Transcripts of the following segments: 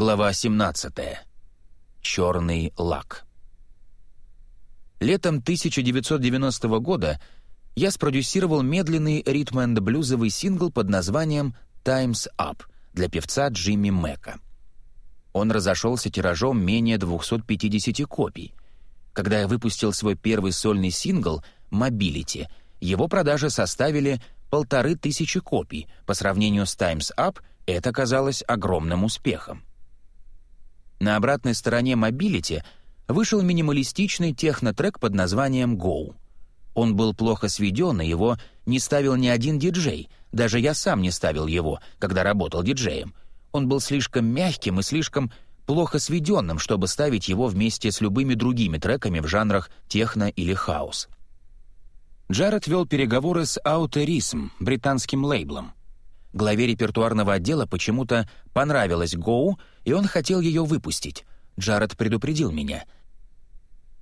Глава 17. Черный лак. Летом 1990 года я спродюсировал медленный ритм-энд-блюзовый сингл под названием «Time's Up» для певца Джимми Мэка. Он разошелся тиражом менее 250 копий. Когда я выпустил свой первый сольный сингл «Mobility», его продажи составили полторы тысячи копий. По сравнению с «Time's Up» это казалось огромным успехом. На обратной стороне Mobility вышел минималистичный технотрек под названием «Go». Он был плохо сведен, и его не ставил ни один диджей, даже я сам не ставил его, когда работал диджеем. Он был слишком мягким и слишком плохо сведенным, чтобы ставить его вместе с любыми другими треками в жанрах техно или хаус. Джаред вел переговоры с Outerism, британским лейблом. Главе репертуарного отдела почему-то понравилась «Гоу», и он хотел ее выпустить. Джаред предупредил меня.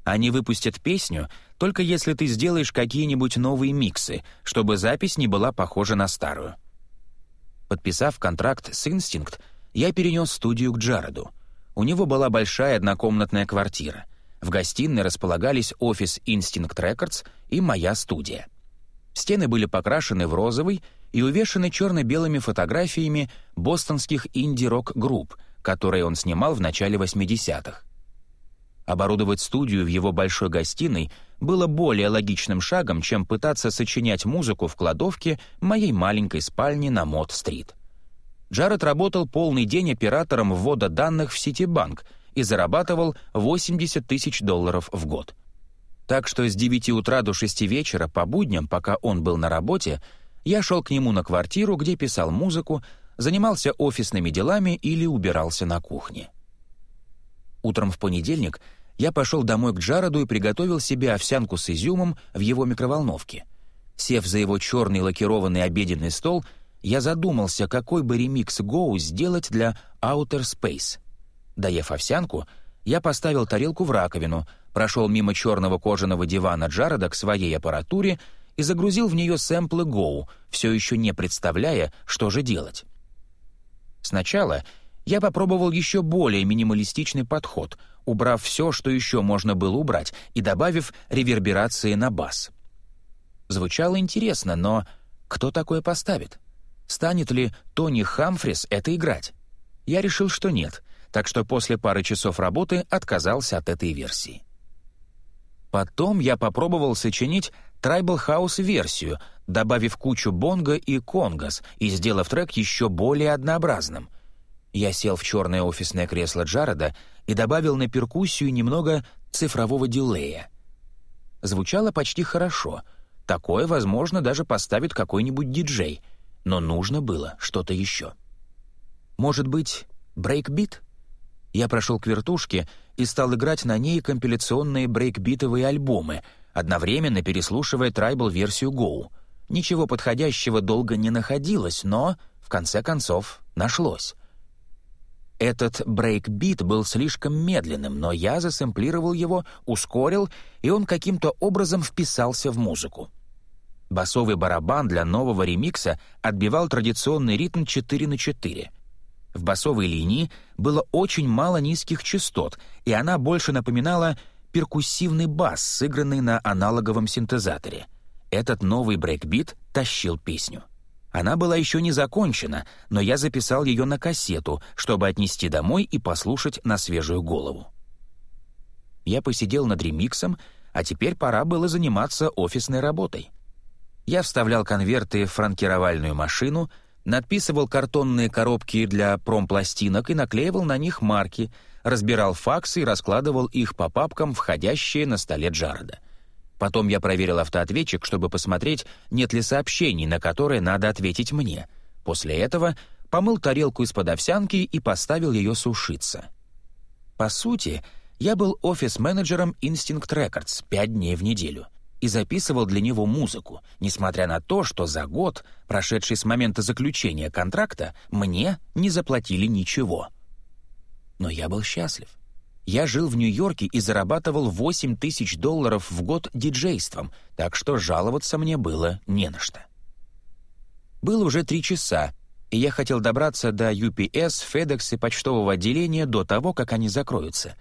Они выпустят песню, только если ты сделаешь какие-нибудь новые миксы, чтобы запись не была похожа на старую. Подписав контракт с Instinct, я перенес студию к Джареду. У него была большая однокомнатная квартира. В гостиной располагались офис Instinct Records и моя студия. Стены были покрашены в розовый и увешаны черно-белыми фотографиями бостонских инди-рок-групп, которые он снимал в начале 80-х. Оборудовать студию в его большой гостиной было более логичным шагом, чем пытаться сочинять музыку в кладовке моей маленькой спальни на Мод-стрит. Джаред работал полный день оператором ввода данных в Ситибанк и зарабатывал 80 тысяч долларов в год. Так что с 9 утра до 6 вечера по будням, пока он был на работе, я шел к нему на квартиру, где писал музыку, занимался офисными делами или убирался на кухне. Утром в понедельник я пошел домой к Джароду и приготовил себе овсянку с изюмом в его микроволновке. Сев за его черный лакированный обеденный стол, я задумался, какой бы ремикс Go сделать для Outer Space. Доев овсянку, я поставил тарелку в раковину, прошел мимо черного кожаного дивана Джарода к своей аппаратуре и загрузил в нее сэмплы Go, все еще не представляя, что же делать. Сначала я попробовал еще более минималистичный подход, убрав все, что еще можно было убрать, и добавив реверберации на бас. Звучало интересно, но кто такое поставит? Станет ли Тони Хамфрис это играть? Я решил, что нет, так что после пары часов работы отказался от этой версии. Потом я попробовал сочинить Tribal House версию, добавив кучу бонго и конгос и сделав трек еще более однообразным. Я сел в черное офисное кресло Джареда и добавил на перкуссию немного цифрового дилея. Звучало почти хорошо. Такое, возможно, даже поставит какой-нибудь диджей. Но нужно было что-то еще. Может быть, брейкбит? Я прошел к вертушке и стал играть на ней компиляционные брейкбитовые альбомы — одновременно переслушивая tribal -версию Go. Ничего подходящего долго не находилось, но, в конце концов, нашлось. Этот брейк-бит был слишком медленным, но я засэмплировал его, ускорил, и он каким-то образом вписался в музыку. Басовый барабан для нового ремикса отбивал традиционный ритм 4 на 4. В басовой линии было очень мало низких частот, и она больше напоминала перкуссивный бас, сыгранный на аналоговом синтезаторе. Этот новый брейкбит тащил песню. Она была еще не закончена, но я записал ее на кассету, чтобы отнести домой и послушать на свежую голову. Я посидел над ремиксом, а теперь пора было заниматься офисной работой. Я вставлял конверты в франкировальную машину, надписывал картонные коробки для промпластинок и наклеивал на них марки — разбирал факсы и раскладывал их по папкам, входящие на столе Джареда. Потом я проверил автоответчик, чтобы посмотреть, нет ли сообщений, на которые надо ответить мне. После этого помыл тарелку из-под овсянки и поставил ее сушиться. По сути, я был офис-менеджером Instinct Records пять дней в неделю и записывал для него музыку, несмотря на то, что за год, прошедший с момента заключения контракта, мне не заплатили ничего. Но я был счастлив. Я жил в Нью-Йорке и зарабатывал 8 тысяч долларов в год диджейством, так что жаловаться мне было не на что. Было уже три часа, и я хотел добраться до UPS, FedEx и почтового отделения до того, как они закроются.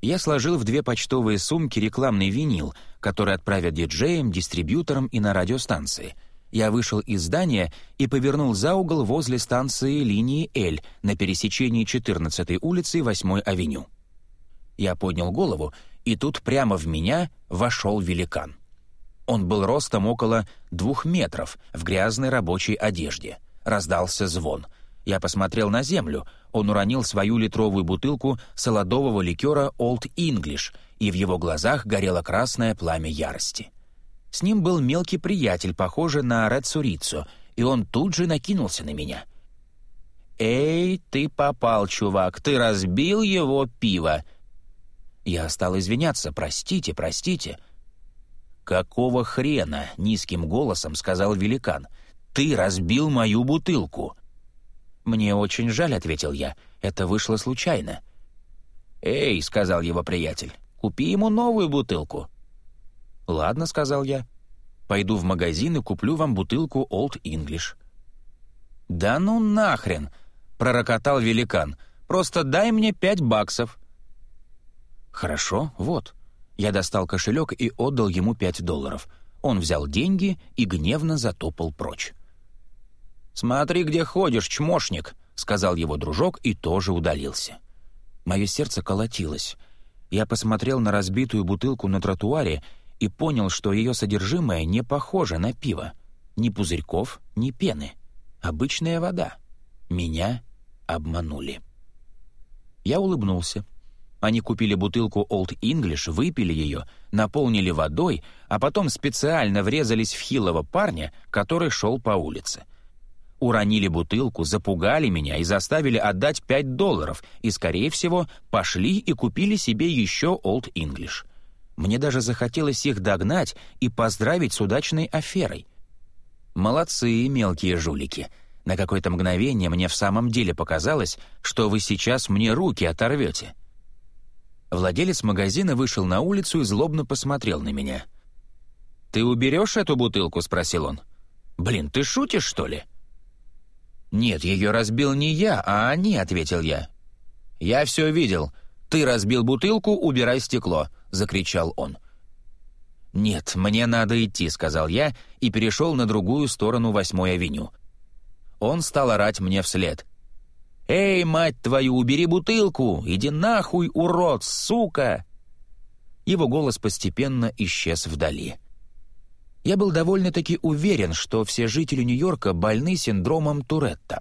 Я сложил в две почтовые сумки рекламный винил, который отправят диджеям, дистрибьюторам и на радиостанции. Я вышел из здания и повернул за угол возле станции линии «Л» на пересечении 14-й улицы и 8-й авеню. Я поднял голову, и тут прямо в меня вошел великан. Он был ростом около двух метров в грязной рабочей одежде. Раздался звон. Я посмотрел на землю. Он уронил свою литровую бутылку солодового ликера «Олд Инглиш», и в его глазах горело красное пламя ярости. С ним был мелкий приятель, похожий на Ред Сурицу, и он тут же накинулся на меня. «Эй, ты попал, чувак, ты разбил его пиво!» Я стал извиняться, простите, простите. «Какого хрена?» — низким голосом сказал великан. «Ты разбил мою бутылку!» «Мне очень жаль», — ответил я. «Это вышло случайно». «Эй», — сказал его приятель, — «купи ему новую бутылку». «Ладно», — сказал я. «Пойду в магазин и куплю вам бутылку Old English». «Да ну нахрен!» — пророкотал великан. «Просто дай мне пять баксов». «Хорошо, вот». Я достал кошелек и отдал ему пять долларов. Он взял деньги и гневно затопал прочь. «Смотри, где ходишь, чмошник», — сказал его дружок и тоже удалился. Мое сердце колотилось. Я посмотрел на разбитую бутылку на тротуаре и понял, что ее содержимое не похоже на пиво. Ни пузырьков, ни пены. Обычная вода. Меня обманули. Я улыбнулся. Они купили бутылку Old English, выпили ее, наполнили водой, а потом специально врезались в хилого парня, который шел по улице. Уронили бутылку, запугали меня и заставили отдать 5 долларов, и, скорее всего, пошли и купили себе еще Old English. Мне даже захотелось их догнать и поздравить с удачной аферой. Молодцы, мелкие жулики. На какое-то мгновение мне в самом деле показалось, что вы сейчас мне руки оторвете. Владелец магазина вышел на улицу и злобно посмотрел на меня. «Ты уберешь эту бутылку?» — спросил он. «Блин, ты шутишь, что ли?» «Нет, ее разбил не я, а они», — ответил я. «Я все видел. Ты разбил бутылку, убирай стекло», — закричал он. «Нет, мне надо идти», — сказал я и перешел на другую сторону восьмой авеню. Он стал орать мне вслед. «Эй, мать твою, убери бутылку! Иди нахуй, урод, сука!» Его голос постепенно исчез вдали. Я был довольно-таки уверен, что все жители Нью-Йорка больны синдромом Туретта.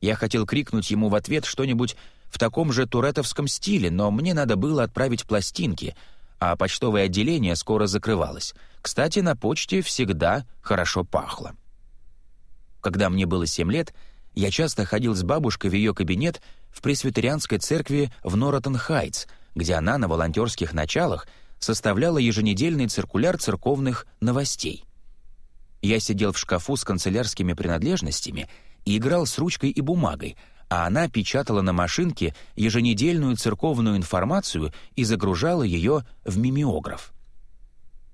Я хотел крикнуть ему в ответ что-нибудь в таком же туретовском стиле, но мне надо было отправить пластинки, а почтовое отделение скоро закрывалось. Кстати, на почте всегда хорошо пахло. Когда мне было семь лет, я часто ходил с бабушкой в ее кабинет в пресвитерианской церкви в Норотон-Хайтс, где она на волонтерских началах составляла еженедельный циркуляр церковных новостей. Я сидел в шкафу с канцелярскими принадлежностями и играл с ручкой и бумагой, а она печатала на машинке еженедельную церковную информацию и загружала ее в мимеограф.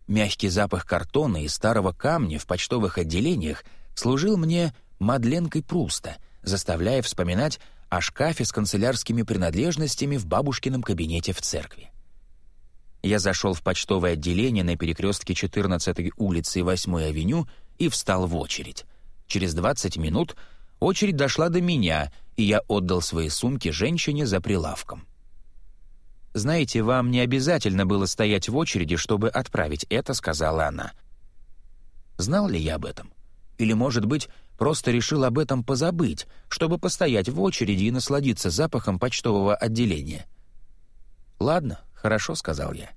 Мягкий запах картона и старого камня в почтовых отделениях служил мне Мадленкой Пруста, заставляя вспоминать о шкафе с канцелярскими принадлежностями в бабушкином кабинете в церкви. Я зашел в почтовое отделение на перекрестке 14-й улицы и 8-й авеню и встал в очередь. Через 20 минут очередь дошла до меня, и я отдал свои сумки женщине за прилавком. «Знаете, вам не обязательно было стоять в очереди, чтобы отправить это», — сказала она. Знал ли я об этом? Или, может быть, Просто решил об этом позабыть, чтобы постоять в очереди и насладиться запахом почтового отделения. «Ладно, хорошо», — сказал я.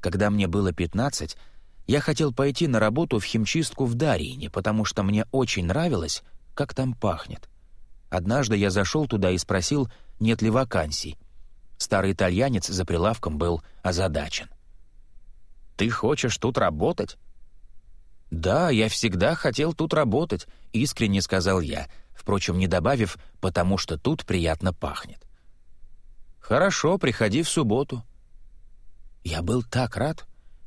Когда мне было пятнадцать, я хотел пойти на работу в химчистку в Дарине, потому что мне очень нравилось, как там пахнет. Однажды я зашел туда и спросил, нет ли вакансий. Старый итальянец за прилавком был озадачен. «Ты хочешь тут работать?» «Да, я всегда хотел тут работать», — искренне сказал я, впрочем, не добавив, потому что тут приятно пахнет. «Хорошо, приходи в субботу». Я был так рад.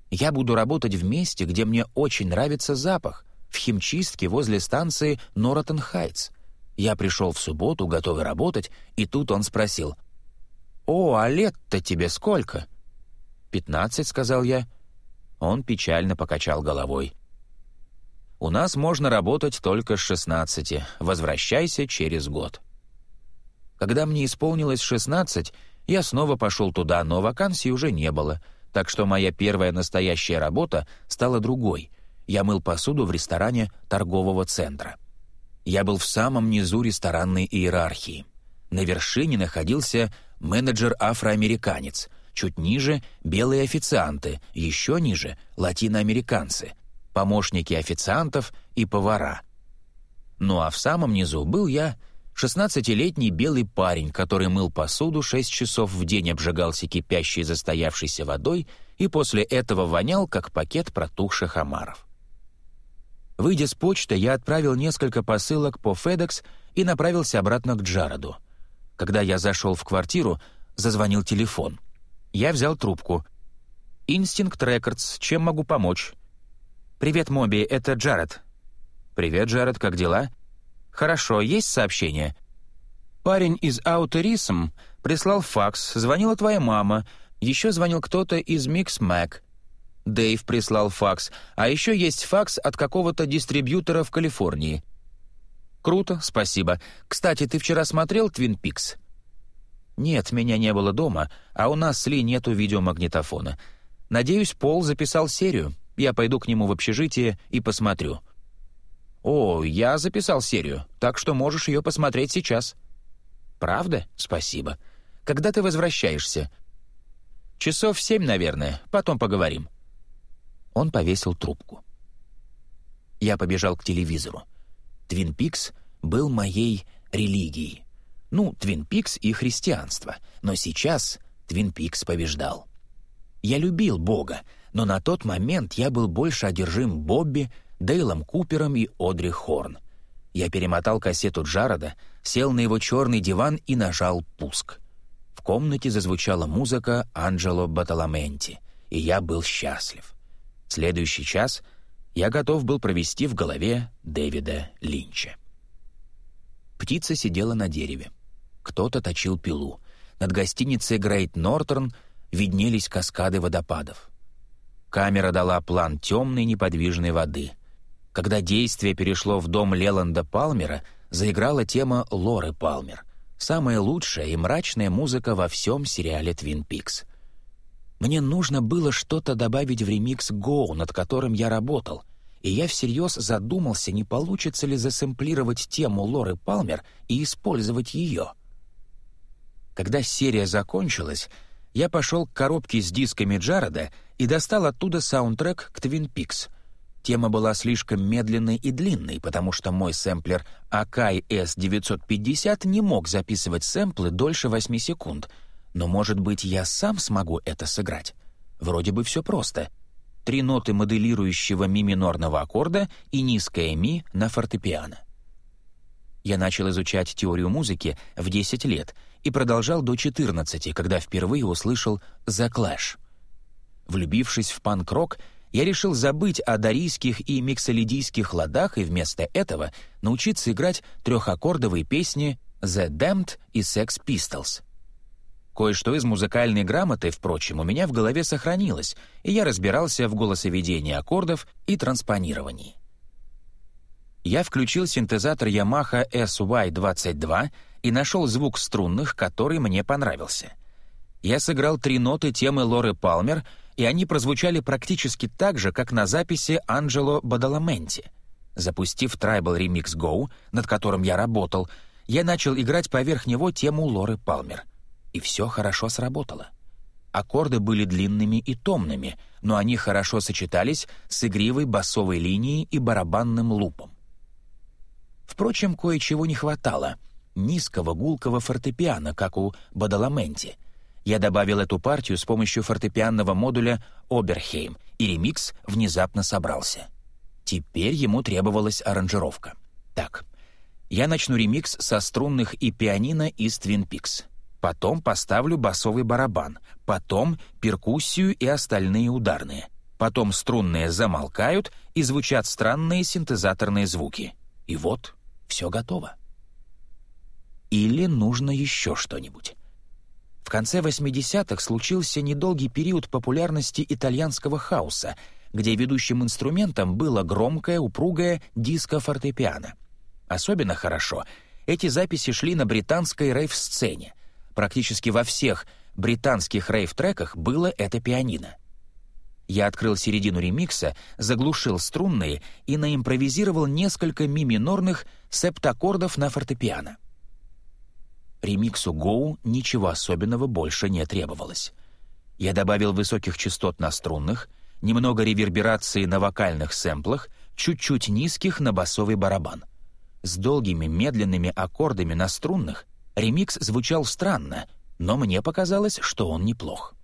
Я буду работать в месте, где мне очень нравится запах. в химчистке возле станции Норотон Хайтс. Я пришел в субботу, готовый работать, и тут он спросил. «О, а лет-то тебе сколько?» «Пятнадцать», — сказал я. Он печально покачал головой. «У нас можно работать только с шестнадцати. Возвращайся через год». Когда мне исполнилось шестнадцать, я снова пошел туда, но вакансий уже не было, так что моя первая настоящая работа стала другой. Я мыл посуду в ресторане торгового центра. Я был в самом низу ресторанной иерархии. На вершине находился менеджер-афроамериканец, чуть ниже — белые официанты, еще ниже — латиноамериканцы, помощники официантов и повара. Ну а в самом низу был я — Шестнадцатилетний белый парень, который мыл посуду шесть часов в день обжигался кипящей застоявшейся водой и после этого вонял, как пакет протухших омаров. Выйдя с почты, я отправил несколько посылок по FedEx и направился обратно к Джароду. Когда я зашел в квартиру, зазвонил телефон. Я взял трубку. «Инстинкт Рекордс, чем могу помочь?» «Привет, Моби, это Джаред». «Привет, Джаред, как дела?» «Хорошо, есть сообщение?» «Парень из Outer Rhythm прислал факс, звонила твоя мама, еще звонил кто-то из Mixmag. Дэйв прислал факс, а еще есть факс от какого-то дистрибьютора в Калифорнии». «Круто, спасибо. Кстати, ты вчера смотрел «Твин Пикс»?» «Нет, меня не было дома, а у нас с Ли нету видеомагнитофона. Надеюсь, Пол записал серию. Я пойду к нему в общежитие и посмотрю». «О, я записал серию, так что можешь ее посмотреть сейчас». «Правда? Спасибо. Когда ты возвращаешься?» «Часов семь, наверное. Потом поговорим». Он повесил трубку. Я побежал к телевизору. «Твин Пикс» был моей религией. Ну, Твин Пикс и христианство. Но сейчас Твин Пикс побеждал. Я любил Бога, но на тот момент я был больше одержим Бобби, Дейлом Купером и Одри Хорн. Я перемотал кассету Джарода, сел на его черный диван и нажал «пуск». В комнате зазвучала музыка Анджело Баталаменти, и я был счастлив. Следующий час я готов был провести в голове Дэвида Линча. Птица сидела на дереве. Кто-то точил пилу. Над гостиницей Грейт Нортерн виднелись каскады водопадов. Камера дала план темной неподвижной воды — когда действие перешло в дом Леланда Палмера, заиграла тема Лоры Палмер. Самая лучшая и мрачная музыка во всем сериале «Твин Пикс». Мне нужно было что-то добавить в ремикс «Гоу», над которым я работал, и я всерьез задумался, не получится ли засэмплировать тему Лоры Палмер и использовать ее. Когда серия закончилась, я пошел к коробке с дисками Джареда и достал оттуда саундтрек к «Твин Пикс», Тема была слишком медленной и длинной, потому что мой сэмплер Akai S950 не мог записывать сэмплы дольше 8 секунд. Но, может быть, я сам смогу это сыграть? Вроде бы все просто. Три ноты моделирующего ми-минорного аккорда и низкая ми на фортепиано. Я начал изучать теорию музыки в 10 лет и продолжал до 14, когда впервые услышал «The Clash». Влюбившись в панк-рок, я решил забыть о дарийских и миксолидийских ладах и вместо этого научиться играть трехаккордовые песни «The Damned» и «Sex Pistols». Кое-что из музыкальной грамоты, впрочем, у меня в голове сохранилось, и я разбирался в голосоведении аккордов и транспонировании. Я включил синтезатор Yamaha SY-22 и нашел звук струнных, который мне понравился. Я сыграл три ноты темы Лоры Палмер — и они прозвучали практически так же, как на записи Анджело Бадаламенти. Запустив Tribal Remix Go, над которым я работал, я начал играть поверх него тему Лоры Палмер. И все хорошо сработало. Аккорды были длинными и томными, но они хорошо сочетались с игривой басовой линией и барабанным лупом. Впрочем, кое-чего не хватало — низкого гулкого фортепиано, как у Бадаламенти — я добавил эту партию с помощью фортепианного модуля «Оберхейм», и ремикс внезапно собрался. Теперь ему требовалась аранжировка. Так, я начну ремикс со струнных и пианино из Twin Peaks. Потом поставлю басовый барабан, потом перкуссию и остальные ударные. потом струнные замолкают и звучат странные синтезаторные звуки. И вот все готово. Или нужно еще что-нибудь. В конце 80-х случился недолгий период популярности итальянского хаоса, где ведущим инструментом было громкое, упругое диско-фортепиано. Особенно хорошо эти записи шли на британской рейв-сцене. Практически во всех британских рейв-треках было это пианино. Я открыл середину ремикса, заглушил струнные и наимпровизировал несколько ми-минорных септаккордов на фортепиано. Ремиксу «Гоу» ничего особенного больше не требовалось. Я добавил высоких частот на струнных, немного реверберации на вокальных сэмплах, чуть-чуть низких на басовый барабан. С долгими медленными аккордами на струнных ремикс звучал странно, но мне показалось, что он неплох.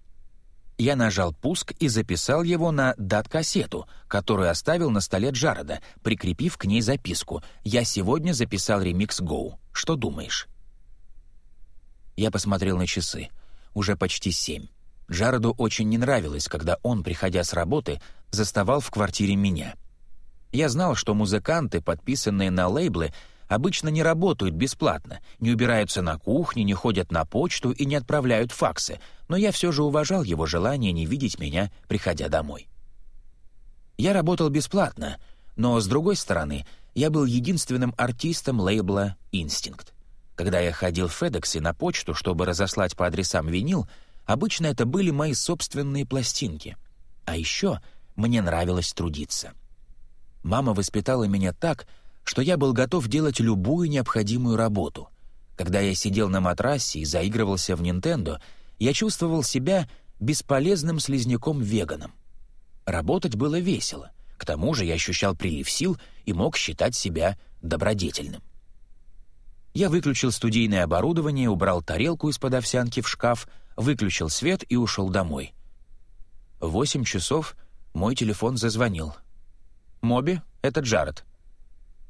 Я нажал пуск и записал его на дат-кассету, которую оставил на столе Джареда, прикрепив к ней записку «Я сегодня записал ремикс Гоу. Что думаешь?» Я посмотрел на часы. Уже почти семь. Джареду очень не нравилось, когда он, приходя с работы, заставал в квартире меня. Я знал, что музыканты, подписанные на лейблы, обычно не работают бесплатно, не убираются на кухне, не ходят на почту и не отправляют факсы, но я все же уважал его желание не видеть меня, приходя домой. Я работал бесплатно, но, с другой стороны, я был единственным артистом лейбла «Инстинкт». Когда я ходил в FedEx на почту, чтобы разослать по адресам винил, обычно это были мои собственные пластинки. А еще мне нравилось трудиться. Мама воспитала меня так, что я был готов делать любую необходимую работу. Когда я сидел на матрасе и заигрывался в Nintendo, я чувствовал себя бесполезным слизняком-веганом. Работать было весело. К тому же я ощущал прилив сил и мог считать себя добродетельным. Я выключил студийное оборудование, убрал тарелку из-под овсянки в шкаф, выключил свет и ушел домой. В восемь часов мой телефон зазвонил. «Моби, это Джаред».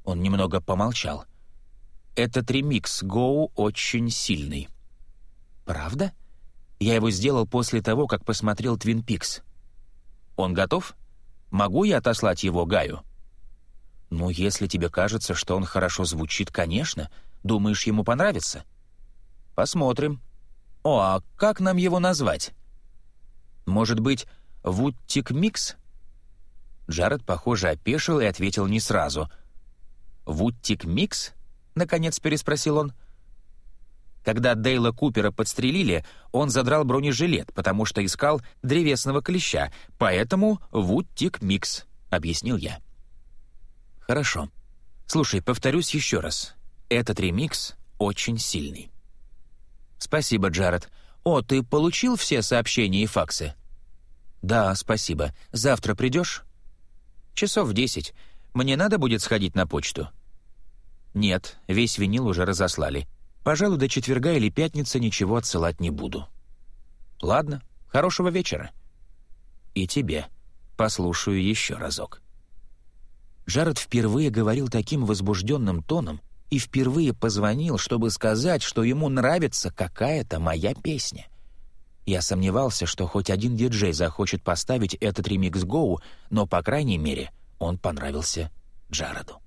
Он немного помолчал. «Этот ремикс Гоу очень сильный». «Правда?» Я его сделал после того, как посмотрел «Твин Пикс». «Он готов? Могу я отослать его Гаю?» «Ну, если тебе кажется, что он хорошо звучит, конечно», Думаешь, ему понравится?» «Посмотрим. О, а как нам его назвать?» «Может быть, Woodtick Mix?» Джаред, похоже, опешил и ответил не сразу. «Woodtick Mix?» — наконец переспросил он. Когда Дейла Купера подстрелили, он задрал бронежилет, потому что искал древесного клеща, поэтому Вуттик Микс, — объяснил я. «Хорошо. Слушай, повторюсь еще раз. Этот ремикс очень сильный. Спасибо, Джаред. О, ты получил все сообщения и факсы? Да, спасибо. Завтра придешь? Часов в десять. Мне надо будет сходить на почту? Нет, весь винил уже разослали. Пожалуй, до четверга или пятницы ничего отсылать не буду. Ладно, хорошего вечера. И тебе. Послушаю еще разок. Джаред впервые говорил таким возбужденным тоном, и впервые позвонил, чтобы сказать, что ему нравится какая-то моя песня. Я сомневался, что хоть один диджей захочет поставить этот ремикс Гоу, но, по крайней мере, он понравился Джареду.